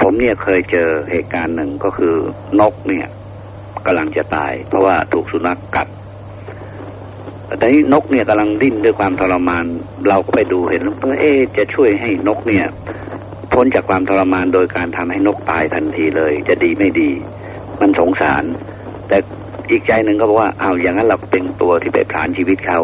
ผมเนี่ยเคยเจอเหตุการณ์หนึ่งก็คือนกเนี่ยกำลังจะตาย เพราะว่าถูกสุนัขกกัดแต่นี้นกเนี่ยกำลังดิ้นด้วยความทรมาน เราก็ไปดูเห็นว่าเอ๊จะช่วยให้นกเนี่ย พ้นจากความทรมานโดยการทำให้นกตายทันทีเลย จะดีไม่ดี มันสงสาร แต่อีกใจหนึ่งก็บอกว่าเอาอย่างนั้นเราเป็นตัวที่ไปผลานชีวิตเขา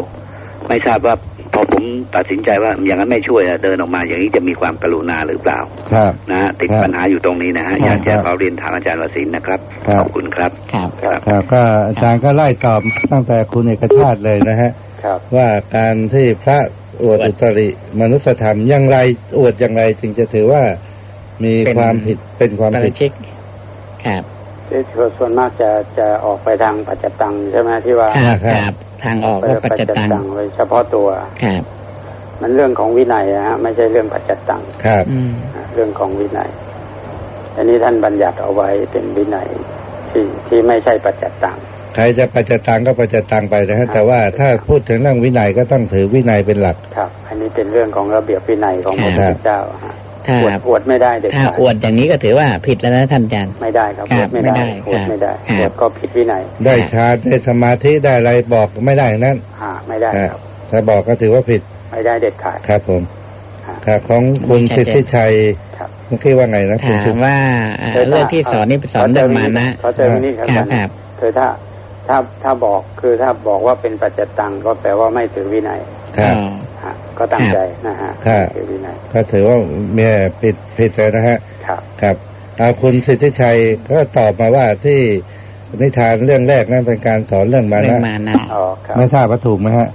ไม่ทราบว่า พอผมตัดสินใจว่าอย่างนั้นไม่ช่วยอะเดินออกมาอย่างนี้จะมีความกรุณาหรือเปล่า ครับนะฮะติดครับปัญหาอยู่ตรงนี้นะฮะครับอยากจะครับขอเรียนถามอาจารย์วสินทร์นะครับครับขอบคุณครับครับครับครับก็อาจารย์ก็ไล่ตอบตั้งแต่คุณเอกชาติเลยนะฮะครับว่าการที่พระอวดอวดอุตริมนุสธรรมอย่างไรอวดอย่างไรจึงจะถือว่ามีเป็นความผิดเป็นความปาผิราดชิกครับ ที่ส่วนมากจะจะออกไปทางปัจจตังใช่ไหมที่ว่าครับครับครับทางออกไปก็ปัจจตังโดยเฉพาะตัวครับมันเรื่องของวินัยนะฮะไม่ใช่เรื่องปัจจตังครับอืมนะเรื่องของวินัย อันนี้ท่านบัญญัติเอาไว้เป็นวินัยที่ที่ไม่ใช่ปัจจตังใครจะปัจจตังก็ปัจจตังไปนะฮะแต่ว่าถ้าพูดถึงเรื่องวินัยก็ต้องถือวินัยเป็นหลักครับ อันนี้เป็นเรื่องของระเบียบวินัยของพระพุทธเจ้าฮะถ้า อวดอวดไม่ได้เด็ดถ้าขาดอวดอย่างนี้ก็ถือว่าผิดแล้วนะท่านอาจารย์ไม่ได้ครับคอรัวบดไม่ได้ไม่ได้อวดไม่ได้ครับอวดก็ผิดวินัยได้ฌานได้สมาธิได้อะไรบอกไม่ได้ทั้งนั้นอ่าไม่ได้ฮะครับถ้าบอกก็ถือว่าผิดไม่ได้เด็ดขาดครับผมฮะครับของคุณไม่ชัสิดทเจนธิชัยครับเมื่อกี้ว่าไงนะคุณถาสิมทธิว่าเอ่อเรื่องที่สอนนี่สอนเรื่องมานะขอเจอวินิจครับครับอาจารย์ครับคือถ้า ถ้าถ้าบอกคือถ้าบอกว่าเป็นปัจจตังก็แปลว่าไม่ถือวินัยครับอ๋อฮะก็ตั้งครับใจนะฮะครับไม่ถือวินัยก็ถือว่าเมียผิดผิดเลยนะฮะครับครับเอาคุณสิทธิชัยก็ตอบมาว่าที่นิทานเรื่องแรกนั้นเป็นการสอนเรื่องมาเรื่องนะมานะอ๋อครับไม่ทราบว่าถูกไหมฮะ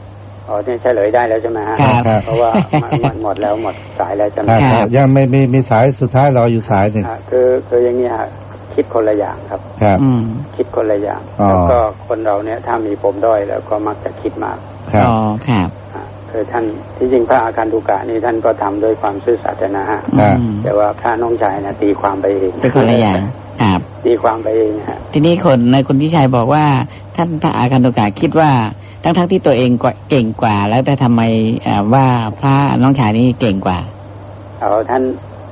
อ๋อนี่เฉลยได้แล้วใช่ไหมฮะครับครับเพราะว่ามันมันหมดแล้วหมดสายแล้วใช่ไหมครับครับครับยังไม่มีมีสายสุดท้ายรออยู่สายหนึ่งฮะคือคืออย่างนี้ฮะ คิดคนละอย่างครับครับอืมคิดคนละอย่างอ๋อแล้วก็คนเราเนี่ยถ้ามีปมด้อยแล้วก็มักจะคิดมากครับอ๋อครับฮะคือท่านที่จริงพระอาคันตุกะนี่ท่านก็ทำด้วยความซื่อสัตย์นะฮะครับอืมแต่ว่าพระน้องชายนะตีความไปเองเป็นคนละอย่างครับตีความไปเองฮะทีนี้คนในคนที่ชัยบอกว่า ท่านพระอาคันตุกะคิดว่าทั้งทั้งๆที่ตัวเองกว่าเก่งกว่า แล้วแต่ทำไมเอ่อว่าพระน้องชายนี่เก่งกว่าเอาท่าน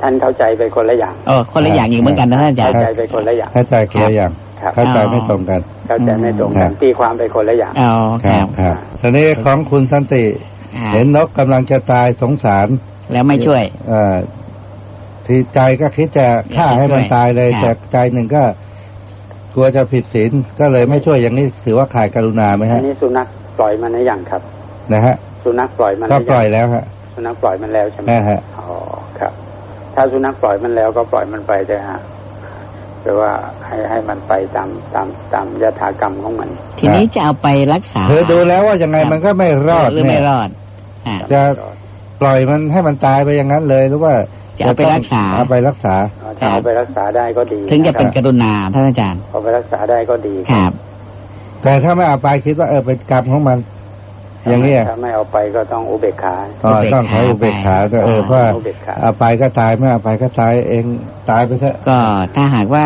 ท่านเข้าใจไปคนละอย่างโอ้คนละอย่างอีกเหมือนกันนะท่านอาจารเข้าย์ใจไปคนละอย่างเข้าใจคนละอย่างครับเข้าใจไม่ตรงกัน เข้าใจไม่ตรงครักับนตีความไปคนละอย่างอ๋อคครัรับบครับทีนี้ของคุณสันติครับเห็นนกกำลังจะตายสงสาร แล้วไม่ช่วย เอ่อที่ใจก็คิดจะฆ่าให้มันตายเลยครับแต่ใจหนึ่งก็กลัวจะผิดศีลก็เลยไม่ช่วยอย่างนี้ถือว่าขาดกรุณาไหมอัฮะนนี้สุนัขปล่อยมันหรือยังครับ นะฮะ สุนัขปล่อยมันหก็รืปล่อยยังแล้วฮะสุนัขปล่อยมันแล้วใช่ไหมแม่ฮะอ๋อครับ ถ้าสุนัขปล่อยมันแล้วก็ปล่อยมันไปเถอะฮะแปลว่าให้ให้มันไปตามตามตามยถากรรมของมัน ทีนี้จะเอาไปรักษาคือดูแล้วว่ายังไงมันก็ไม่รอดหรือเนี่ไม่ยรอดอ่าจะปล่อยมันให้มันตายไปอย่างนั้นเลยหรือว่าจะเอาไปรักษาเอาไปรักษาถ้าเอาไปรักษาได้ก็ดี ถึงจะเป็นคกรับรุณาท่านอาจารย์เอาไปรักษาได้ก็ดีครับ แต่ถ้าไม่เอาไปคิดว่าเออเป็นกรรมของมัน อย่างนี้ยถ้าไม่เอาไปก็ต้องอุเบกขาอ๋อต้องใช้อุเบกขาด้วยเออเพราะว่าอุเบกขาเอาไปก็ตายไม่เอาไปก็ตายเองตายไปเถอะก็ถ้าหากว่า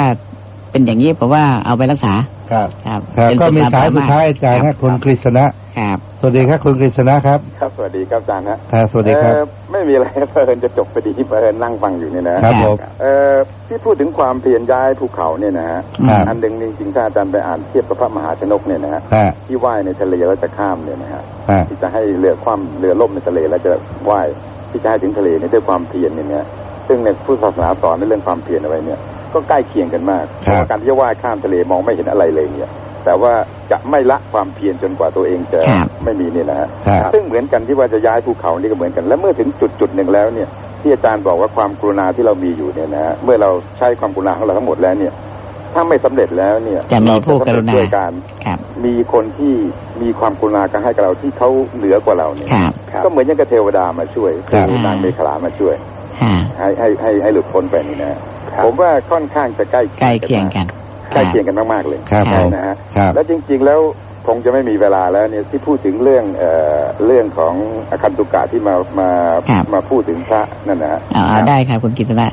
เป็นอย่างนี้ผมว่าเอาไปรักษา ครับครับครับเป็นก็มีสุขสายภพสุดท้ายอาจารย์คนะบคุณกฤษณะครับสวัสดีครับคุณกฤษณะครับ ครับสวัสดีครับอาจารย์ฮะครับสวัสดีครับเอ่อไม่มีอะไรเพลินจะจบไปดีเพลินนั่งฟังอยู่เนี่ยนะครับผมเอ่อที่พูดถึงความเปลี่ยนย้ายภูเขาเนี่ยนะฮะครับอันหนึ่งจริงๆถ้าอาจารย์ไปอ่านเทียบกับพระมหาชนกเนี่ยนะฮะฮะที่ว่ายในทะเลแล้วจะข้ามเนี่ยนะฮะฮะที่จะให้เรือคว่ำเรือล่มในทะเลแล้วจะว่ายที่จะให้ถึงทะเลเนี่ยด้วยความเพียรเนี่ยนะ ซึ่งในพุทธศาสนาสอนในเรื่องความเพียรเอาไว้เนี่ย ก็ใกล้เคียงกันมากเพครับราะว่าการที่จะว่ายข้ามทะเลมองไม่เห็นอะไรเลยเนี่ยแต่ว่าจะไม่ละความเพียรจนกว่าตัวเองจะครับไม่มีเนี่ยนะฮะครับซึ่งเหมือนกันที่ว่าจะย้ายภูเขานี่ก็เหมือนกัน และเมื่อถึงจุดจุดหนึ่งแล้วเนี่ยที่อาจารย์บอกว่าความกรุณาที่เรามีอยู่เนี่ยนะฮะเมื่อเราใช้ความกรุณาของเราทั้งหมดแล้วเนี่ย ถ้าไม่สำเร็จแล้วเนี่ยจะมีผู้เากรุณาด้วยการครับมีคนที่มีความกรุณากันให้กับเราที่เขาเหนือกว่าเราเนี่ยครับก็เหมือนอยังกับเทวดามาช่วยครับคือนางเมขลามาช่วยฮะ ให้ให้ให้ให้หลุดพ้นไปนี่นะผมว่าค่อนข้างจะใกล้ใกล้เคียงกันใกล้เคียงกันมากๆเลยครับผมนะฮะครับแล้วจริง ๆ แล้วคงจะไม่มีเวลาแล้วเนี่ยที่พูดถึงเรื่องเอ่อเรื่องของอคันตุกะที่มามาครับมาพูดถึงพระนั่นนะฮะเอาเอาได้ครับคุณกิตนะ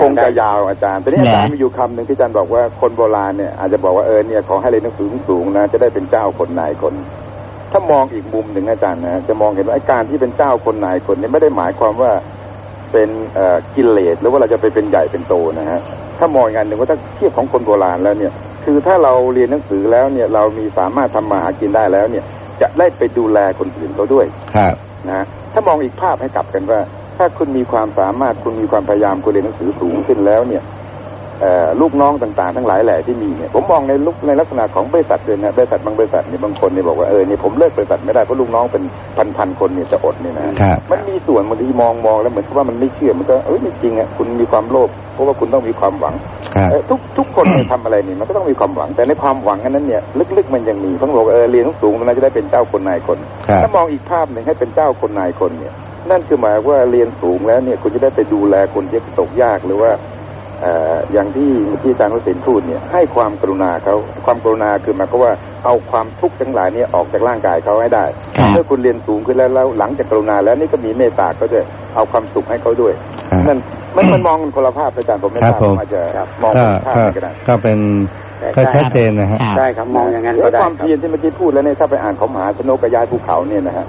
คงจะยาวอาจารย์แต่นี่เหรออาจารย์มีอยู่คำหนึ่งที่อาจารย์บอกว่าคนโบราณเนี่ยอาจจะบอกว่าเออเนี่ยขอให้เรียนหนังสือสูงๆนะจะได้เป็นเจ้าคนนายคน ถ้ามองอีกมุมหนึ่งนะอาจารย์นะจะมองเห็นว่าไอ้การที่เป็นเจ้าคนนายคนเนี่ยไม่ได้หมายความว่า เป็นเอ่อกิเลสหรือว่าเราจะไปเป็นใหญ่เป็นโตนะฮะถ้ามองอีกอันหนึ่งว่าถ้าเทียบของคนโบราณแล้วเนี่ย คือถ้าเราเรียนหนังสือแล้วเนี่ยเรามีสามารถทำมาหากินได้แล้วเนี่ย จะได้ไปดูแลคนอื่นเขาด้วยครับนะถ้ามองอีกภาพให้กลับกันว่า ถ้าคุณมีความสามารถคุณมีความพยายามคุณเรียนหนังสือสูงขึ้นแล้วเนี่ยเอ่อ ลูกน้องต่างๆ ทั้งหลายแหล่ที่มีเนี่ยผมมองในลุกในลักษณะของบริษัทเลยนะบริษัทบางบริษัทเนี่ยบางคนเนี่ยบอกว่าเออเนี่ยผมเลิกบริษัทไม่ได้เพราะลูกน้องเป็นพันๆคนเนี่ยจะอดเนี่ยนะครับมันมีส่วนบางทีมองมองแล้วเหมือนกับว่ามันไม่เชื่อมันก็เอ้ยไม่จริงอะคุณมีความโลภเพราะว่าคุณต้องมีความหวังครับเอ่อทุกทุกคนเนี่ยทำอะไรนี่มันก็ต้องมีความหวัง แต่ในความหวังอันนั้นเนี่ยลึกๆมันยังมีต้องบอกว่าเออเรียนสูงๆมันจะได้เป็นเจ้าคนนายคนครับถ้ามองอีกภาพหนึ่งให้เป็นเจ้าคนนายคนเนี่ยนั่นคือหมายว่าเรียนสูงแล้วเนี่ยคุณจะได้ไปดูแลคนที่ตกยากหรือว่าเอย่างที่ที่อกี้อาจารย์วสินพูดเนี่ยให้ความกรุณาเขาความกรุณาคือหมายความว่า เอาความทุกข์ทั้งหลายเนี่ยออกจากร่างกายเขาให้ได้ครับเมื่อคุณเรียนสูงขึ้นแล้วแล้วหลังจากกรุณาแล้วนี่ก็มีเมตตาก็ด้วยเอาความสุขให้เขาด้วยครับนั่นมันมันมองกันคนละภาพอาจารย์ผมไม่ครัทบราบผมว่าจะมองก็เป็นภาพก็ไหนก็ได้ก็เป็นก็ชัดเจนนะฮะครับได้ครับมองอย่างนั้นแล้ก็วได้ความครับเพียรที่เมื่อกี้พูดแล้วเนี่ยถ้าไปอ่านของมหาชนกกบย้ายภูเขาเนี่ยนะฮะ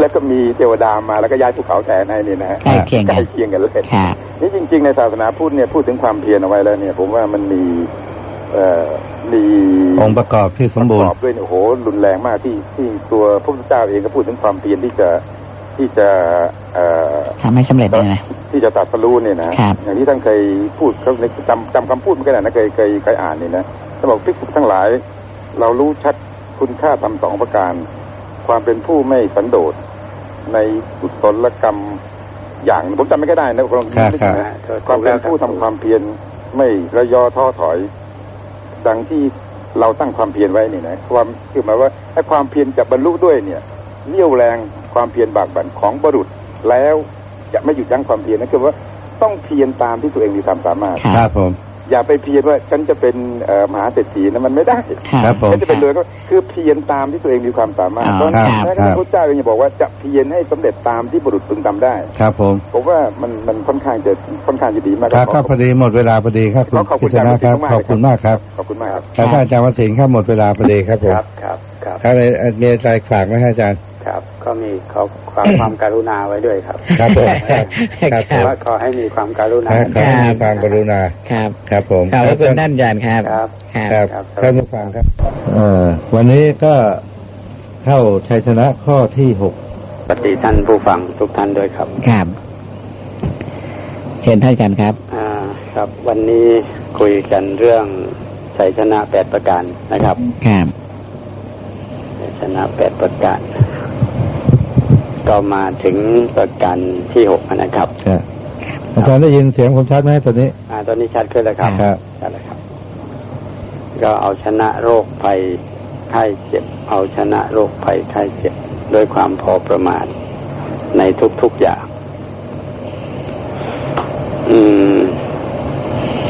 แล้วก็มีเทวดามาแล้วก็ย้ายภูเขาแทนให้เนี่ยนะฮะใกล้เคียงใกกัล้นเคียงกันเลยครับนี่จริง ๆ ในศาสนาพุทธเนี่ยพูดถึงความเพียรเอาไว้แล้วเนี่ย ผมว่ามันมีเอ่อ มีองค์ประกอบที่สมบูปรระณ์กอบด้วยเนี่ยโอ้โหรุนแรงมากที่ที่ตัวพระพุทธเจ้าเองก็พูดถึงความเพียรที่จะที่จะเอ่อทำให้สำเร็จเลยนะที่จะตรัดสรู้เนี่ยนะครับอย่างที่ท่านเคยพูดเขาในจำจำคำพูดมันก็ได้นะเคยเคยเคยอ่านนี่นะท่านบอกภิกษุทั้งหลาย เรารู้ชัดคุณค่าทำสองประการ ความเป็นผู้ไม่สันโดษในกุศลกรรมอย่างผมจำไม่ก็ได้นะผมครับครับความเป็นผู้ทำความเพียรไม่ระยอท้อถอย ดังที่เราตั้งความเพียรไว้นี่นะความคือหมายว่าไอ้ความเพียรจะบรรลุด้วยเนี่ยเนี่ยวแรงความเพียรบากบั่นของบรุษแล้วจะไม่หยุดยั้งความเพียรนะคือว่าต้องเพียรตามที่ตัวเองมีความสามารถครับครับผม อย่าไปเพียรว่าฉันจะเป็นเอ่อมหาเศรษฐีนะมันไม่ได้ครับผมฉันจะเป็นเลยก็คือเพียรตามที่ตัวเองมีความสามารถอ๋อเพราะฉะนั้นครับแม้กระทั่งพระเจ้าเองยังบอกว่าจะเพียรให้สำเร็จตามที่บุรุษพึงทำได้ ครับผมผมว่ามันมันค่อนข้างจะค่อนข้างจะดีมากครับขก็อพอดีหมดเวลาพอดีครับคุณขอขอบคุกิณษณะครับอาจารย์ขอบคุณมากครับขอบคุณมากครับแล้วท่านอาจารย์วสินครับหมดเวลาพอดีครับผมครับครับครับครับมีอะไรฝากไหมฮะอาจารย์ ครับ ก็มีขอความความการุณาไว้ด้วยครับ ครับผมครับครับผครัมบว่าขอให้มีความการุณาขอให้มีความกรุณาครับ ครับผมขอบพระคุณท่านอาจารย์ครับครับ ครับครับท่านผู้ฟังครับเอ่อวันนี้ก็เข้าชัยชนะข้อที่หกปฏิท่านผู้ฟังทุกท่านด้วยครับครับเชิญท่านอาจารย์ครับ อ่า ครับ วันนี้คุยกันเรื่องชัยชนะแปดประการนะครับครับชัยชนะแปดประการ ก็มาถึงประการที่หกนะครับครับอาจารย์ได้ยินเสียงผมชัดไหมตอนนี้ อ่า ตอนนี้ชัดขึ้นแล้วครับครับชัดแล้วครับ ก็เอาชนะโรคภัยไข้เจ็บ เอาชนะโรคภัยไข้เจ็บด้วยความพอประมาณในทุกๆอย่าง อืม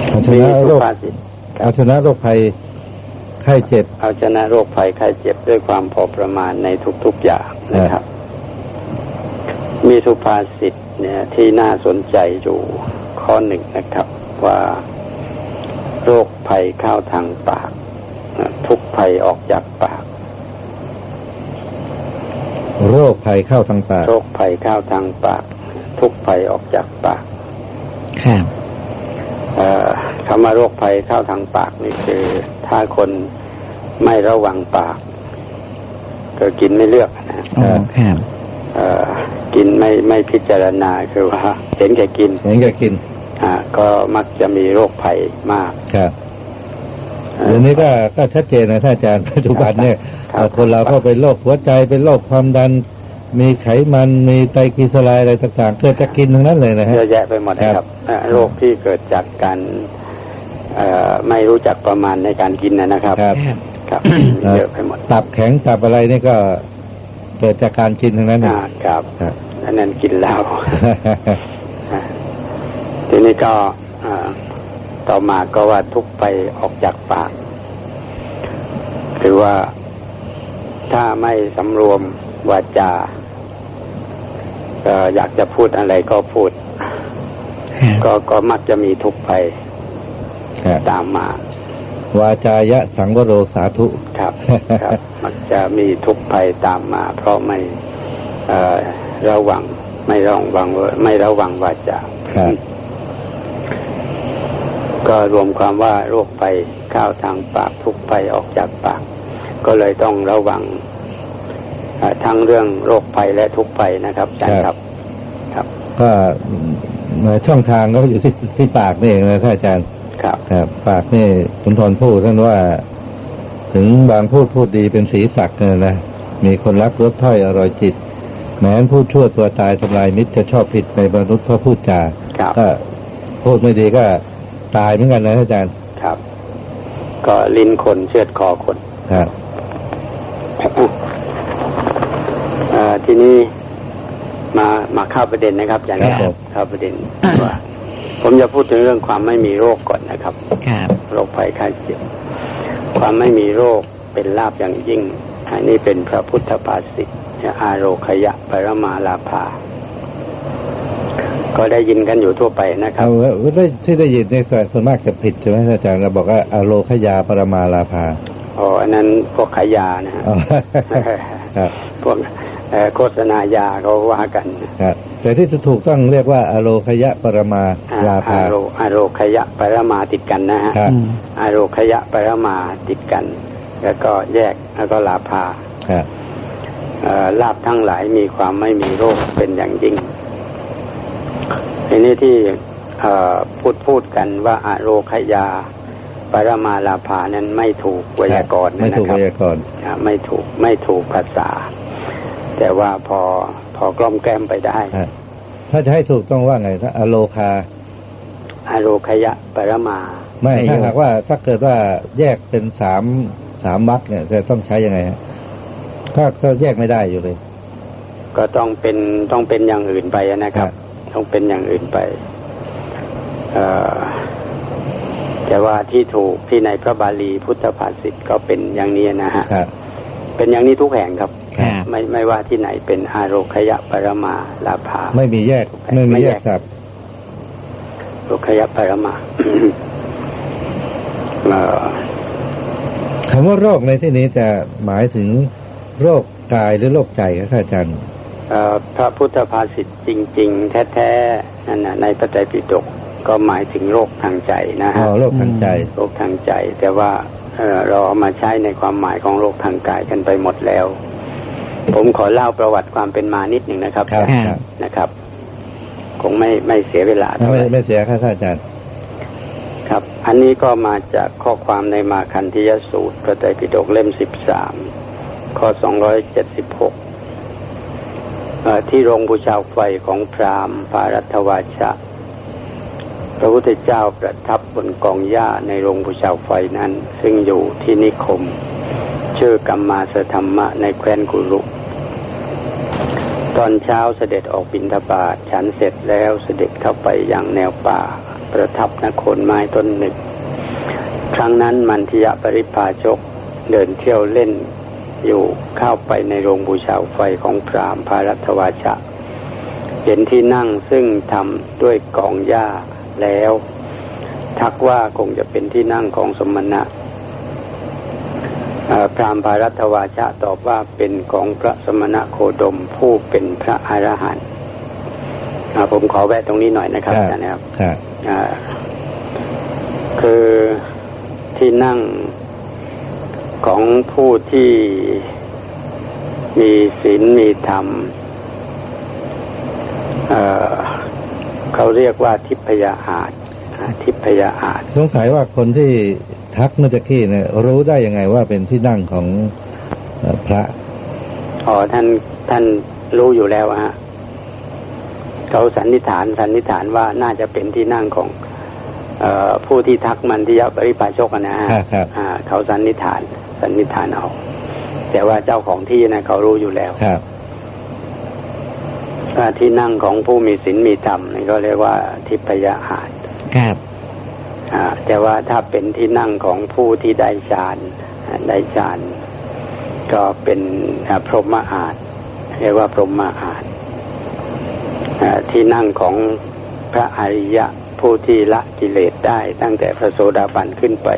เอาชมีนะสุโรคภาษิตเอาชนะโรคภัยไข้เจ็บ เอาชนะโรคภัยไข้เจ็บด้วยความพอประมาณในทุกๆอย่างนะครับ มีสุภาษิตเนี่ย ที่น่าสนใจอยู่ข้อหนึ่งนะครับ ว่าโรคภัยเข้าทางปากนะทุกภัยออกจากปาก โรคภัยเข้าทางปาก โรคภัยเข้าทางปาก ทุกภัยออกจากปากครับเอ่อคำว่าโรคภัยเข้าทางปากนี่คือ ถ้าคนไม่ระวังปาก ก็กินไม่เลือกนะโอ้ครับเอ่อ กินไม่ไม่พิจารณาคือว่า เห็นแก่กิน เห็นแกกิน อ่า ก็มักจะมีโรคภัยมากครับเอ่อเดี๋ยวนี้ก็ก็ชัดเจนนะท่านอาจารย์ปัจจุบันเนี่ยครับเอ่อคนเราก็เป็นโรคหัวใจเป็นโรคความดัน มีไขมันมีไตรกลีเซอไรด์อะไรต่างๆเกิดจากกินทั้งนั้นเลยนะฮะเยอะแยะไปหมดนะคครัรับบเอ่อโรคที่เกิดจากการเอ่อไม่รู้จักประมาณในการกินนะนะครับครับ ครับ ครับเยอะไปหมด ตับแข็งตับอะไรนี่ก็ เกิดจากการกินทั้งนั้นนะอ่าครับครับอันนั้นกินแล้วอ่าทีนี้ก็อ่าต่อมาก็ว่าทุกไปออกจากปากคือว่าถ้าไม่สำรวมวาจาเอ่ออยากจะพูดอะไรก็พูดครับก็ก็มักจะมีทุกข์ไปครับตามมา วาจายะสังวโรสาธุครับครับมักจะมีทุกข์ภัยตามมา เพราะไม่เอ่อระวังไม่ระวังไม่ระวังวาจาครับก็รวมความว่าโรคไปเข้าทางปากทุกไปออกจากปาก ก็เลยต้องระวังอ่าทั้งเรื่องโรคภัยและทุกภัยนะครับอาจารย์คครัรับบครับ ก็ช่องทางก็อยู่ที่ที่ปากนี่เองนะท่านอาจารย์ ครับครับปากนี่คุณทนพูดท่านว่า ถึงบางพูดพูดดีเป็นสีสักเนี่ยนะมีคนรักรสถ้อยอร่อยจิต แม้นพูดชั่วตัวตายทำลายมิตรจะชอบผิดในมนุษย์เพราะพูดจาครับก็พูดไม่ดีก็ตายเหมือนกันนะอาจารย์ครับ ก็ลิ้นคนเชือดคอคนครับเอ่อทีนี้มามาเข้าประเด็นนะครับอาจารย์ครับผมเข้าประเด็นว่า ผมจะพูดถึงเรื่องความไม่มีโรคก่อนนะครับครับโรคภัยไข้เจ็บความไม่มีโรคเป็นลาบอย่างยิ่งอันนี้เป็นพระพุทธภาษิตอาโรคยะปรมาลาภาก็ได้ยินกันอยู่ทั่วไปนะครับเอาได้ที่ได้ยินในส่วนมากจะผิดใช่ไหมท่านอาจารย์เราบอกว่าอโลคยาปรมาลาภาอ๋ออันนั้นพวกขายยานะฮะอ๋อครับพวกเอ่อ โฆษณายาเขาว่ากันครับแต่ที่ถูกต้องเรียกว่าอโลคยะปรมาอ่าลาภาอาโรอาโรคยะปรมาติดกันนะฮะครับอืมอาโรคยะปรมาติดกัน แล้วก็แยกแล้วก็ลาภาครับเอ่อลาบทั้งหลายมีความไม่มีโรคเป็นอย่างยิ่งทีนี้ที่เอ่อพูดพูดกันว่าอาโรคยาปรมาลาภานั้นไม่ถูกไวยากรณ์ไม่นะถูกครัไวบยากรณ์อ่าไม่ถูกไม่ถูกภาษา แต่ว่าพอพอกล้อมแกล้มไปได้ครับถ้าจะให้ถูกต้องว่าไงถ้าอโลคาอาโรคยะปรมา ไม่ไม่ถ้าอยู่หากว่าถ้าเกิดว่าแยกเป็นสามสามวักเนี่ยจะต้องใช้ยังไงฮะถ้าก็แยกไม่ได้อยู่เลย ก็ต้องเป็นต้องเป็นอย่างอื่นไปนะครับ ต้องเป็นอย่างอื่นไปเอ่อแต่ว่าที่ถูกที่ในพระบาลีพุทธภาษิตก็เป็นอย่างนี้นะฮะครับ เป็นอย่างนี้ทุกแห่งครับครับ ไม่ไม่ว่าที่ไหนเป็นอาโรคยะปรมาลาภาไม่มีแยกไม่มีแยกครับโรคยะปรมาเอ่อคำว่าโรคในที่นี้จะหมายถึงโรคกายหรือโรคใจครับท่านอาจารย์เอ่อพระพุทธภาษิตจริง ๆ แท้ๆนั่นนะในพระไตรปิฎกก็หมายถึงโรคทางใจนะอ๋ฮะอโรคทางใจ โรคทางใจ แต่ว่า เอ่อเราเอามาใช้ในความหมายของโรคทางกายกันไปหมดแล้ว ผมขอเล่าประวัติความเป็นมานิดหนึ่งนะครับครับครับนะครับ คงไม่ไม่เสียเวลาไม่เท่าไหไม่ร่ไม่เสียครับท่านอาจารย์ครับ อันนี้ก็มาจากข้อความในมาคันธิยสูตรพระไตรปิฎกเล่มสิบสามข้อสองร้อยเจ็ดสิบหกที่โรงบูชาไฟของพราหมณ์พารัตวาชะ พระพุทธเจ้าประทับบนกองหญ้าในโรงบูชาไฟนั้น ซึ่งอยู่ที่นิคม ชื่อกัมมาสธรรมะในแคว้นกุรุตอนเช้าเสด็จออกบิณฑบาตฉันเสร็จแล้วเสด็จเข้าไปอยังแนวป่า ประทับนโคนไม้ต้นหนึ่ง ครั้งนั้นมันทิยะปริพาชกเดินเที่ยวเล่นอยู่เข้าไปในโรงบูชาไฟของพรามพารัตวาชะ เห็นที่นั่งซึ่งทำด้วยกองหญ้าแล้ว ทักว่าคงจะเป็นที่นั่งของสมณะเอ่อพราหมณ์พารัตวาชะตอบว่าเป็นของพระสมณะโคดมผู้เป็นพระอรหันต์อ่าผมขอแวะตรงนี้หน่อยนะครับอาจารย์นะครับครับอ่าคือที่นั่งของผู้ที่มีศีลมีธรรม เอ่อเขาเรียกว่าทิพยาอาจอ่าทิพยาอาจสงสัยว่าคนที่ทักเมื่อตะกี้เนี่ยรู้ได้ยังไงว่าเป็นที่นั่งของเอ่อพระอ๋อท่านท่านรู้อยู่แล้วอะฮะเขาสันนิษฐานสันนิษฐานว่าน่าจะเป็นที่นั่งของเออผู้ที่ทักมันที่ยะปริปาชกอะนะฮะครับครับอ่าเขาสันนิษฐานสันนิษฐานเอาแต่ว่าเจ้าของที่นะเขารู้อยู่แล้วครับว่า ที่นั่งของผู้มีศีลมีธรรมนี่ก็เรียกว่าทิพยอาจครับอ่าแต่ว่าถ้าเป็นที่นั่งของผู้ที่ได้ฌานอ่าได้ฌานก็เป็นอ่าพรหมอาจเรียกว่าพรหมอาจอ่าที่นั่งของพระอริยะผู้ที่ละกิเลสได้ตั้งแต่พระโสดาบันขึ้นไป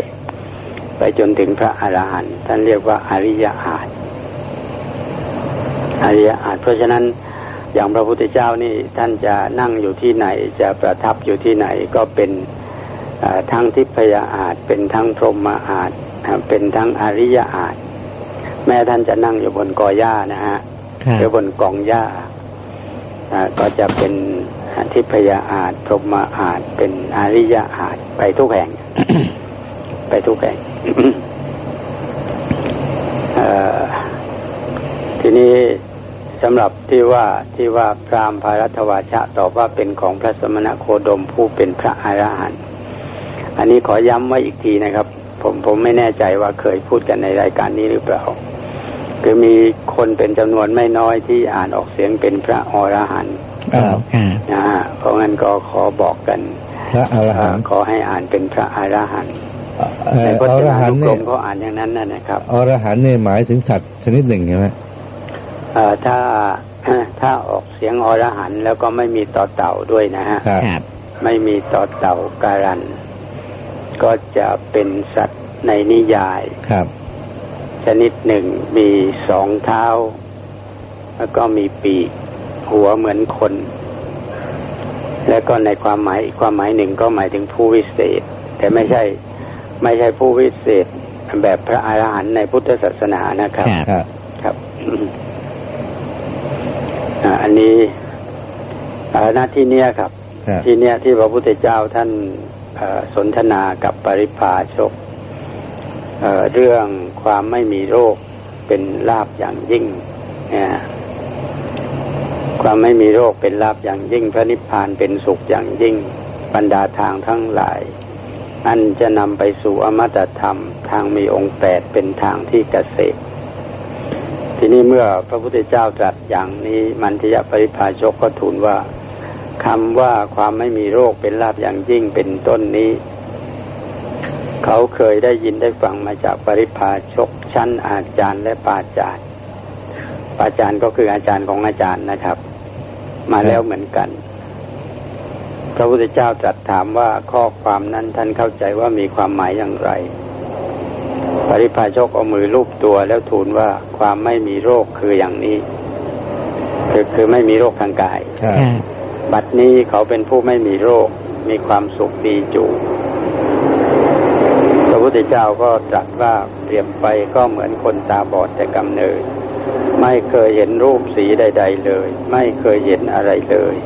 ไปจนถึงพระอรหันต์ท่านเรียกว่าอริยอาจอริยอาจเพราะฉะนั้น อย่างพระพุทธเจ้านี่ท่านจะนั่งอยู่ที่ไหน จะประทับอยู่ที่ไหนก็เป็นทั้งทิพยอาจเป็นทั้งพรหมอาจเป็นทั้งอริยอาจแม้ท่านจะนั่งอยู่บนกอหญ้านะฮะหรือบนกองหญ้าก็จะเป็นทิพยอาจพรหมอาจเป็นอริยอาจไปทุกแห่ง ไปทุกแห่งทีนี้ สำหรับที่ว่าที่ว่าพรามภารัตวาชะตอบว่าเป็นของพระสมณโคดมผู้เป็นพระอรหันต์อันนี้ขอย้ำไว้อีกทีนะครับ ผมผมไม่แน่ใจว่าเคยพูดกันในรายการนี้หรือเปล่า คือมีคนเป็นจำนวนไม่น้อยที่อ่านออกเสียงเป็นพระอรหันต์นะฮะเพราะงั้นก็ขอบอกกัน พระอรหันต์ขอให้อ่านเป็นพระอรหันต์ในพจนานุกรมเขาอ่านอย่างนั้นนะครับอรหันต์เนี่ยหมายถึงสัตว์ชนิดหนึ่งใช่ไหม ถ้าถ้าออกเสียงอรหันต์แล้วก็ไม่มีต่อเต่าด้วยนะฮะไม่มีต่อเต่าการัน ก็จะเป็นสัตว์ในนิยายครับชนิดหนึ่งมีสองเท้า แล้วก็มีปีกหัวเหมือนคน แล้วก็ในความหมายอีกความหมายหนึ่งก็หมายถึงผู้วิเศษ แต่ไม่ใช่ไม่ใช่ผู้วิเศษแบบพระอรหันต์ในพุทธศาสนานะครับ ครับ อันนี้หน้าที่เนี้ยครับ ที่เนี้ยที่พระพุทธเจ้าท่านสนทนากับปริพาชกเรื่องความไม่มีโรคเป็นลาบอย่างยิ่งความไม่มีโรคเป็นลาบอย่างยิ่ง พระนิพพานเป็นสุขอย่างยิ่ง บรรดาทางทั้งหลาย อันจะนำไปสู่อมตะธรรม ทางมีองค์แปดเป็นทางที่เกษตร ทีนี้เมื่อพระพุทธเจ้าตรัสอย่างนี้มันทิยปริภาชกก็ทูลว่าคำว่าความไม่มีโรคเป็นลาบอย่างยิ่งเป็นต้นนี้ เขาเคยได้ยินได้ฟังมาจากปริพาชกชั้นอาจารย์และปาจารย์ปาจารย์ก็คืออาจารย์ของอาจารย์นะครับ มาแล้วเหมือนกัน พระพุทธเจ้าตรัสถามว่าข้อความนั้นท่านเข้าใจว่ามีความหมายอย่างไร ปริพาชกเอามือลูบตัวแล้วทูลว่าความไม่มีโรคคืออย่างนี้คือคือไม่มีโรคทางกาย บัดนี้เขาเป็นผู้ไม่มีโรค มีความสุขดีจูพระพุทธเจ้าก็ตรัสว่าเปรียบไปก็เหมือนคนตาบอดแต่กำเนิด ไม่เคยเห็นรูปสีใด ๆ เลย ไม่เคยเห็นอะไรเลย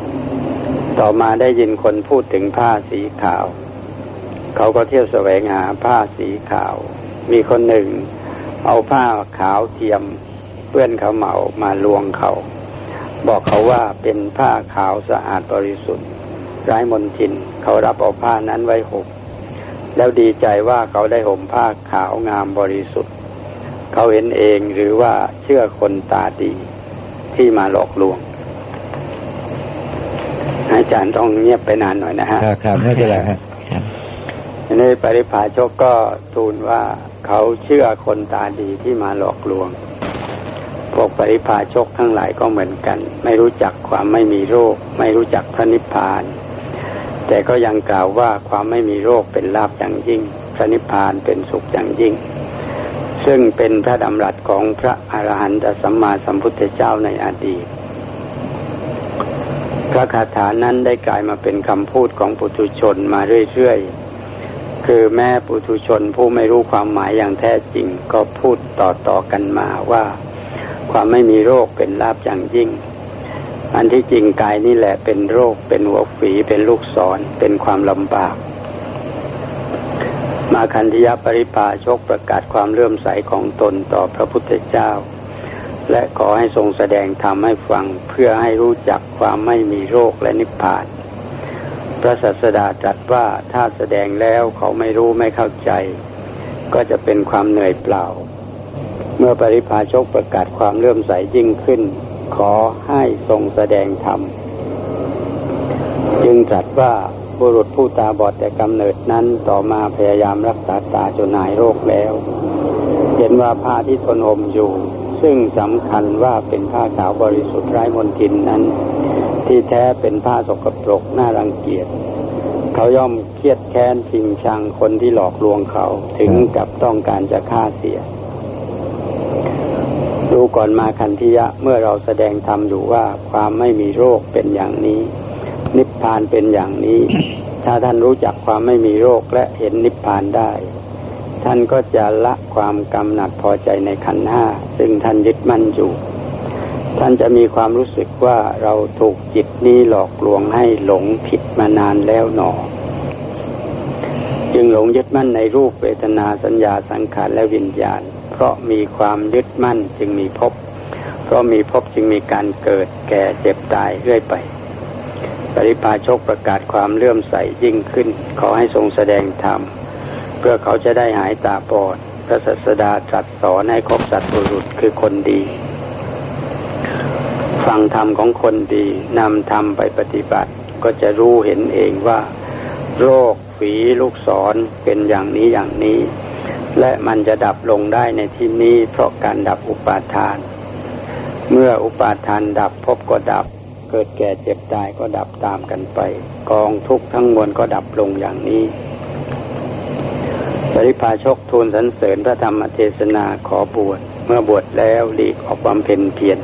ต่อมาได้ยินคนพูดถึงผ้าสีขาว เขาก็เที่ยวแสวงหาผ้าสีขาว มีคนหนึ่ง เอาผ้าขาวเทียมเปื้อนเขาเหมามาลวงเขา บอกเขาว่าเป็นผ้าขาวสะอาดบริสุทธิ์ไร้มนทิน เขารับเอาผ้านั้นไว้ห่มแล้วดีใจว่าเขาได้ห่มผ้าขาวงามบริสุทธิ์ เขาเห็นเองหรือว่าเชื่อคนตาดีที่มาหลอกลวงอาจารย์ต้องเงียบไปนานหน่อยนะฮะครับไม่เป็นไรครั บในปริพาชกก็ทูลว่าเขาเชื่อคนตาดีที่มาหลอกลวง พวกปริพาชกทั้งหลายก็เหมือนกัน ไม่รู้จักความไม่มีโรค ไม่รู้จักพระนิพพาน แต่ก็ยังกล่าวว่าความไม่มีโรคเป็นลาภอย่างยิ่ง พระนิพพานเป็นสุขอย่างยิ่ง ซึ่งเป็นพระดำรัสของพระอรหันตสัมมาสัมพุทธเจ้าในอดีตพระคาถานั้นได้กลายมาเป็นคำพูดของปุถุชนมาเรื่อยๆ คือแม่ปุถุชนผู้ไม่รู้ความหมายอย่างแท้จริง ก็พูดต่อต่อกันมาว่า ความไม่มีโรคเป็นลาบอย่างยิ่ง อันที่จริงกายนี่แหละเป็นโรคเป็นหัวฝีเป็นลูกศรเป็นความลำบาก มาคันธยปริปาชกประกาศความเลื่อมใสของตนต่อพระพุทธเจ้า และขอให้ทรงแสดงธรรมให้ฟังเพื่อให้รู้จักความไม่มีโรคและนิพพาน พระศาสดาตรัสว่าถ้าแสดงแล้วเขาไม่รู้ไม่เข้าใจ ก็จะเป็นความเหนื่อยเปล่า เมื่อปริพาชกประกาศความเลื่อมใสยิ่งขึ้น ขอให้ทรงแสดงธรรมจึงตรัสว่าบุรุษผู้ตาบอดแต่กำเนิดนั้นต่อมาพยายามรักษาตาจนหายโรคแล้ว เห็นว่าผ้าที่ตนห่มอยู่ ซึ่งสำคัญว่าเป็นผ้าขาวบริสุทธิ์ไร้มลทินนั้น ที่แท้เป็นผ้าสกปรกน่ารังเกียจเขาย่อมเครียดแค้นทิงชังคนที่หลอกลวงเขาถึงกับต้องการจะฆ่าเสียดูก่อนมาคันธิยะเมื่อเราแสดงธรรมอยู่ว่าความไม่มีโรคเป็นอย่างนี้ นิพพานเป็นอย่างนี้ ถ้าท่านรู้จักความไม่มีโรคและเห็นนิพพานได้ ท่านก็จะละความกำหนัดพอใจในขันห้าซึ่งท่านยึดมั่นอยู่ ท่านจะมีความรู้สึกว่าเราถูกจิตนี้หลอกลวงให้หลงผิดมานานแล้วหนอ จึงหลงยึดมั่นในรูปเวทนาสัญญาสังขารและวิญญาณ เพราะมีความยึดมั่นจึงมีภพเพราะมีภพจึงมีการเกิดแก่เจ็บตายเรื่อยไป ปริพาชกประกาศความเลื่อมใสยิ่งขึ้น ขอให้ทรงแสดงธรรม เพื่อเขาจะได้หายตาบอดพระศัสดาตรัสสอนให้ครบสัตว์บุรุษคือคนดี ฟังธรรมของคนดีนำธรรมไปปฏิบัติ ก็จะรู้เห็นเองว่า โรคฝีลูกศรเป็นอย่างนี้อย่างนี้ และมันจะดับลงได้ในที่นี้เพราะการดับอุปาทาน เมื่ออุปาทานดับพบก็ดับ เกิดแก่เจ็บตายก็ดับตามกันไป กองทุกข์ทั้งมวลก็ดับลงอย่างนี้ปริพาชกทูลสรรเสริญพระธรรมเทศนาขอบวชเมื่อบวชแล้วหลีกออกบำเพ็ญเพียร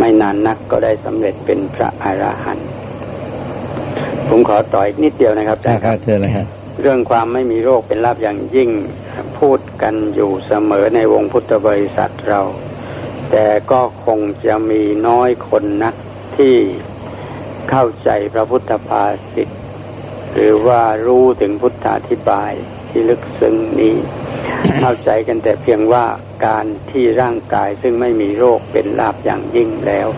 ไม่นานนักก็ได้สำเร็จเป็นพระอราหันต์ผมขอต่ออีกนิดเดียวนะครับได้ครับเชิญเลยครับเรื่องความไม่มีโรคเป็นลาภอย่างยิ่งพูดกันอยู่เสมอในวงพุทธบริษัทเรา แต่ก็คงจะมีน้อยคนนักที่เข้าใจพระพุทธภาษิต หรือว่ารู้ถึงพุทธาธิบายที่ลึกซึ้งนี้ เข้าใจกันแต่เพียงว่าการที่ร่างกายซึ่งไม่มีโรคเป็นลาภอย่างยิ่งแล้ว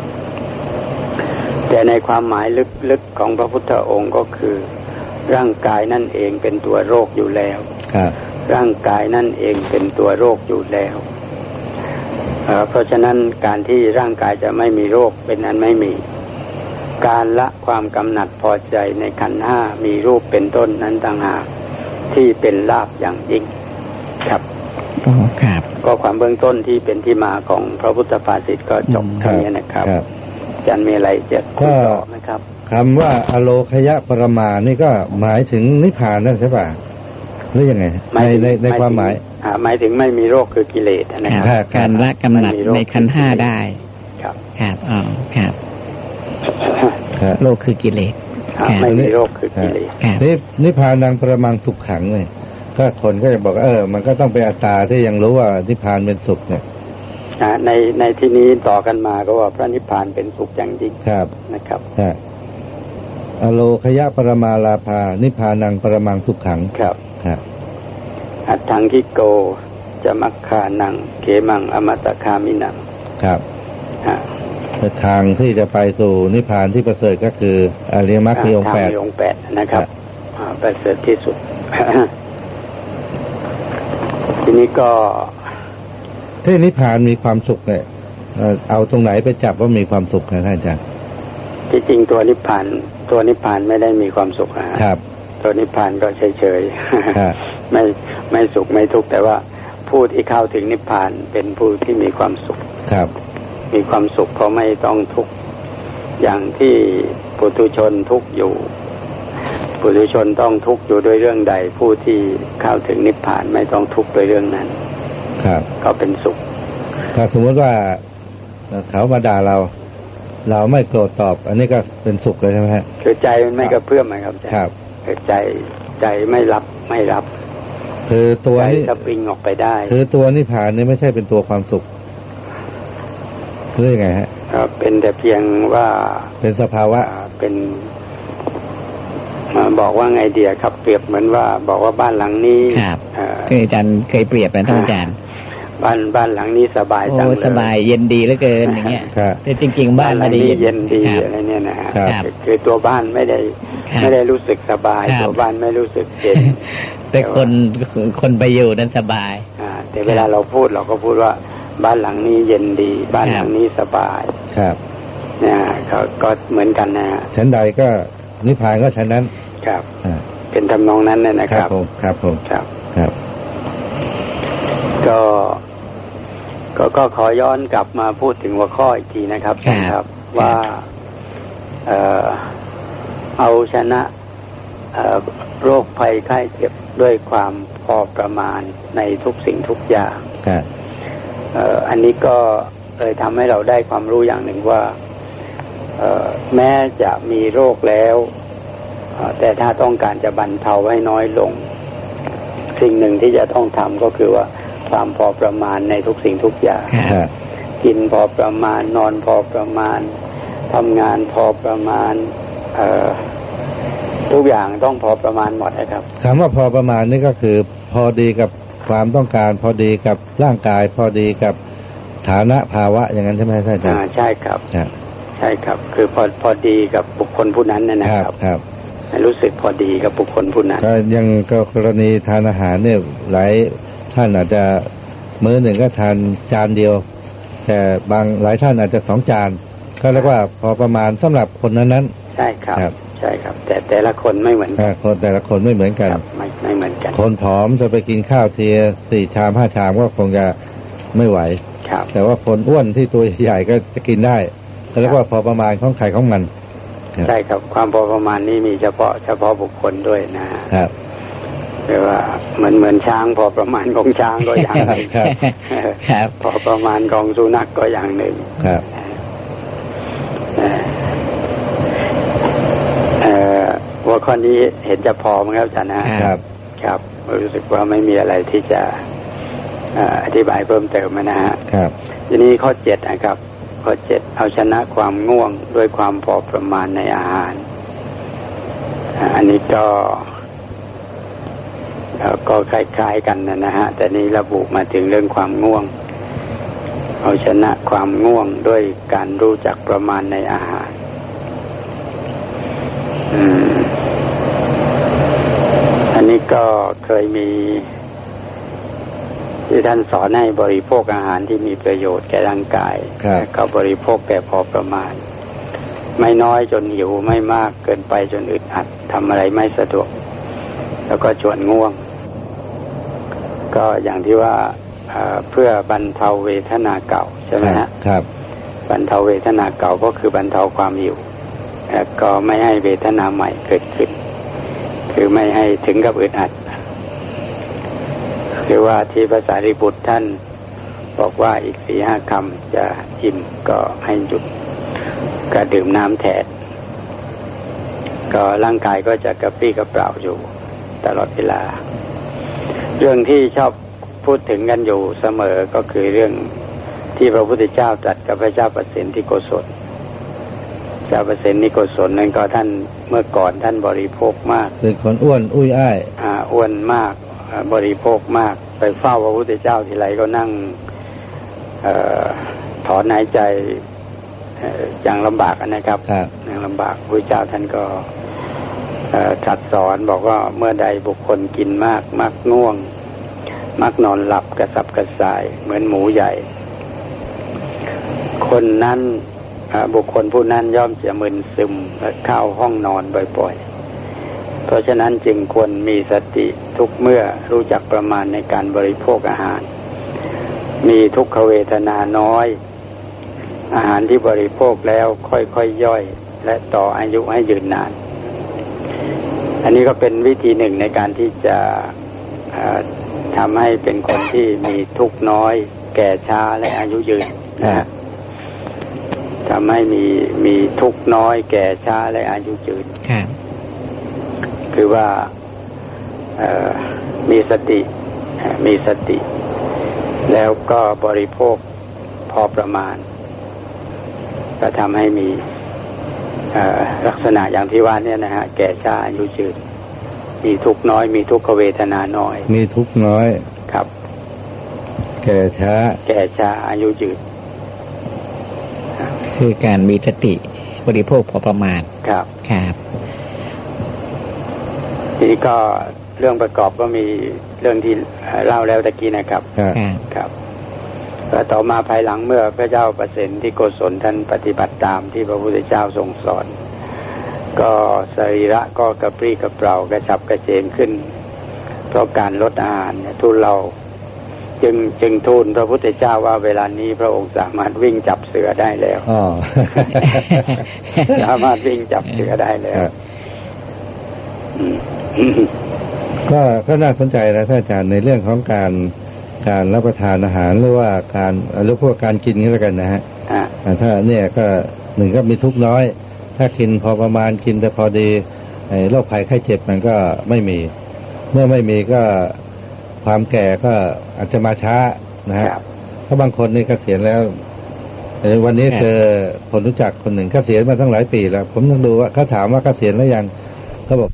แต่ในความหมายลึกๆของพระพุทธองค์ก็คือ ร่างกายนั่นเองเป็นตัวโรคอยู่แล้วครับร่างกายนั่นเองเป็นตัวโรคอยู่แล้วเอ่อเพราะฉะนั้นการที่ร่างกายจะไม่มีโรคเป็นนั้นไม่มี การละความกำหนัดพอใจในขันธ์ห้ามีรูปเป็นต้นนั้นต่างหากที่เป็นลาบอย่างยิ่งครับก็ครับก็ความเบื้องต้นที่เป็นที่มาของพระพุทธภาษิตก็จบอืมเท่านี้นะครับครับอาจันมีอะไรจะคุยต่อไหมครับคำว่าอโลคยะปรมานี่ก็หมายถึงนิพพานนั่นใช่ป่ะหรือยังไงหมาในยถึงในในหมายถึงความหมายอ่าหมายถึงไม่มีโรคคือกิเลสนะคครัรับบครับการละกำหนัดไม่มีโรคในขันธ์ห้าได้ ครับครับอ๋อครับครับ โลกคือกิเลสอ่าครับไม่มีโรคคือกิเลสครับนี่นิพพานังประมังสุขขังเลยก็คนก็จะบอกว่าเออ มันก็ต้องเป็นอัตตาที่ยังรู้ว่านิพพานเป็นสุขเนี่ยอ่าในในที่นี้ต่อกันมาก็ว่าพระนิพพานเป็นสุขอย่างยิ่งครับนะครับใช่อโลคยะปรมาลาภา นิพพานังประมังสุขขังครับครับอัตถังคิโกจะมัคคานังเขมังอมตะคามินังครับอ่า ทางที่จะไปสู่นิพพานที่ประเสริฐก็คืออริยมรรคมีองค์แปดทางมีองค์แปดนะครับอ่าประเสริฐที่สุด ทีนี้ก็ที่นิพพานมีความสุขเนี่ยเอ่อเอาตรงไหนไปจับว่ามีความสุขนะท่านอาจารย์ที่จริงตัวนิพพาน ตัวนิพพานไม่ได้มีความสุขนะฮะครับ ตัวนิพพานก็เฉยเฉยๆครับไม่ไม่สุขไม่ทุกข์แต่ว่าผู้ที่เข้าถึงนิพพานเป็นผู้ที่มีความสุขครับ มีความสุขเพราะไม่ต้องทุกข์อย่างที่ปุถุชนทุกข์อยู่ปุถุชนต้องทุกข์อยู่ด้วยเรื่องใด ผู้ที่เข้าถึงนิพพานไม่ต้องทุกข์ด้วยเรื่องนั้น ครับ ก็เป็นสุข ถ้าสมมติว่าเอ่อเขามาด่าเรา เราไม่โกรธตอบ อันนี้ก็เป็นสุขเลยใช่ไหมฮะคือใจมันไม่กระเพื่อมนะครับครับคือใจใจไม่รับไม่รับ คือตัวใจนี้สปริงออกไปได้ คือตัวนิพพานนี่ไม่ใช่เป็นตัวความสุข หรือยังไงฮะครับเป็นแต่เพียงว่าเป็นสภาวะอ่าเป็นมาบอกว่าไงเดียครับ เปรียบเหมือนว่า บอกว่าบ้านหลังนี้ครับเอ่อคืออาจารย์เคยเปรียบนะท่านอาจารย์บ้านบ้านหลังนี้สบายจังโอ้เลยสบายเย็นดีเหลือเกินอย่างเงี้ยครับแต่จริง ๆ บ้านหลัไม่งได้นี้เย็นดีครับอะไรเนี่ยนะฮะครับคือคือตัวบ้านไม่ได้ครับไม่ได้รู้สึกสบายครับตัวบ้านไม่รู้สึกเย็นแต่คนคนไปอยู่นั้นสบายอ่าแต่เวลาเราพูดเราก็พูดว่า บ้านหลังนี้เย็นดี บ้านหลังนี้สบาย ครับนะฮะก็ก็เหมือนกันนะฮะชั้นใดก็นิพพานก็ชั้นนั้น ครับอ่าเป็นทำนองนั้นเลยนะครับผมครับผมครับครับ ก็ก็ก็ขอย้อนกลับมาพูดถึงหัวข้ออีกทีนะครับครับนะครับว่าเอ่อเอาชนะเอ่อโรคภัยไข้เจ็บด้วยความพอประมาณในทุกสิ่งทุกอย่างครับเอ่ออันนี้ก็เลยทำให้เราได้ความรู้อย่างหนึ่งว่าแม้จะมีโรคแล้วแต่ถ้าต้องการจะบรรเทาให้น้อยลง สิ่งหนึ่งที่จะต้องทำก็คือว่าความพอประมาณในทุกสิ่งทุกอย่างกินพอประมาณนอนพอประมาณทำงานพอประมาณเออทุกอย่างต้องพอประมาณหมดนะครับคำว่าพอประมาณนี่ก็คือ พอดีกับ ความต้องการพอดีกับร่างกายพอดีกับฐานะภาวะอย่างนั้นใช่ไหมท่านอาจารย์ใช่ครับใช่ครับ คือพอพอดีกับบุคคลผู้นั้นนะครับครับรู้สึกพอดีกับบุคคลผู้นั้นก็ยังกรณีทานอาหารเนี่ยหลายท่านอาจจะมื้อหนึ่งก็ทานจานเดียว แต่บางหลายท่านอาจจะสองจาน ก็เรียกว่าพอประมาณสำหรับคนนั้นนั้น ใช่ครับ ใช่ครับ แต่แต่ละคนไม่เหมือนกันคนแต่ละคนไม่เหมือนกันไม่ไม่เหมือนกัน คนผอมจะไปกินข้าวเทียสี่ชามห้าชามก็คงจะไม่ไหวครับแต่ว่าคนอ้วนที่ตัวใหญ่ก็จะกินได้เรียกว่าพอประมาณของใครของมันใช่ครับ ความพอประมาณนี้มีเฉพาะเฉพาะบุคคลด้วยนะครับแปลว่าเหมือนเหมือนช้างพอประมาณของช้างก็อย่างหนึ่งครับ พอประมาณของสุนัขก็อย่างหนึ่งครับหัว ข้อนี้เห็นจะพอมั้งครับอาจารย์นะครับ ครับ รู้สึกว่าไม่มีอะไรที่จะอธิบายเพิ่มเติมนะฮะครับ ทีนี้ข้อเจ็ดนะครับ ข้อเจ็ดเอาชนะความง่วงด้วยความพอประมาณในอาหาร อันนี้ก็ก็คล้ายๆกันนะนะฮะ แต่นี้ระบุมาถึงเรื่องความง่วง เอาชนะความง่วงด้วยการรู้จักประมาณในอาหาร นนี้ก็เคยมีที่ท่านสอนให้บริโภคอาหารที่มีประโยชน์แก่ร่างกายก็บริโภคแต่พอประมาณ ไม่น้อยจนหิวไม่มากเกินไปจนอึดอัดทำอะไรไม่สะดวก แล้วก็ชวนง่วง ก็อย่างที่ว่าเพื่อบรรเทาเวทนาเก่าใช่ไหมฮะครับ บรรเทาเวทนาเก่าก็คือบรรเทาความหิวแล้วก็ไม่ให้เวทนาใหม่เกิดขึ้น คือไม่ให้ถึงกับอึดอัด คือว่าที่ภาษาริบุตรท่าน บอกว่าอีกสี่ห้าคำจะอิ่มก็ให้หยุดก็ดื่มน้ำแทนก็ร่างกายก็จะกระปี้กระเปร่าอยู่ตลอดเวลา เรื่องที่ชอบพูดถึงกันอยู่เสมอก็คือเรื่องที่พระพุทธเจ้าตรัสกับพระเจ้าประสิทธิโกศล จ้าเปอร์เซ็นต์นิโกศลนั้นก็ท่านเมื่อก่อนท่านบริโภคมากเป็นคนอ้วนอุ้ยอ้ายอ่าอ้วนมากบริโภคมาก ไปเฝ้าพระพุทธเจ้าทีไรก็นั่งอถอนหายใจอย่างลำบากนะครับอย่างลำบากพระเจ้าท่านก็ตรัสสอนบอกว่าเมื่อใดบุคคลกินมาก มักง่วง มักนอนหลับกระสับกระส่าย เหมือนหมูใหญ่ คนนั้น บุคคลผู้นั้นย่อมจะมึนซึมและเข้าห้องนอนบ่อยๆ เพราะฉะนั้นจึงควรมีสติทุกเมื่อรู้จักประมาณในการบริโภคอาหาร มีทุกขเวทนาน้อย อาหารที่บริโภคแล้วค่อยๆยย่อย และต่ออายุให้ยืนนาน อันนี้ก็เป็นวิธีหนึ่งในการที่จะทำให้เป็นคนที่มีทุกน้อย แก่ช้าและอายุยืนนะ ทำให้มีมีทุกน้อยแก่ช้าและอายุยืนคือว่ามีสติ มีสติ แล้วก็บริโภคพอประมาณ ก็ทำให้มีลักษณะอย่างที่ว่านี่นะฮะ แก่ช้าอายุยืนมีทุกน้อย มีทุกขเวทนาน้อย มีทุกน้อยครับ แก่ช้า แก่ช้าอายุยืน คือการมีสติบริโภคพอประมาณครับครับทีนี้ก็เรื่องประกอบก็มีเรื่องที่เล่าแล้วตะกี้นะครับครับแล้วต่อมาภายหลังเมื่อพระเจ้าประสิทธิโกศลท่านปฏิบัติตามที่พระพุทธเจ้าทรงสอน ก็สรีระก็กระปรี้กระเปร่ากระฉับกระเจงขึ้น เพราะการลดอาหารทุเรา จึงจึงทูลพระพุทธเจ้าว่าเวลานี้พระองค์สามารถวิ่งจับเสือได้แล้วสามารถวิ่งจับเสือได้แล้วก็ก็น่าสนใจนะท่านอาจารย์ในเรื่องของการการรับประทานอาหารหรือว่าการหรือพวกการกินก็แล้วกันนะฮะอ่าอ่าถ้าเนี่ยก็หนึ่งก็มีทุกข์น้อย ถ้ากินพอประมาณกินแต่พอดีไอ้โรคภัยไข้เจ็บมันก็ไม่มี เมื่อไม่มีก็ ความแก่ก็อาจจะมาช้านะฮะครับเพราะบางคนนี่เกษียณแล้วเอ่อวันนี้ครับเจอคนรู้จักคนหนึ่งเกษียณมาตั้งหลายปีแล้ว ผมต้องดูว่าเขาถามว่าเกษียณแล้วยังเขาบอก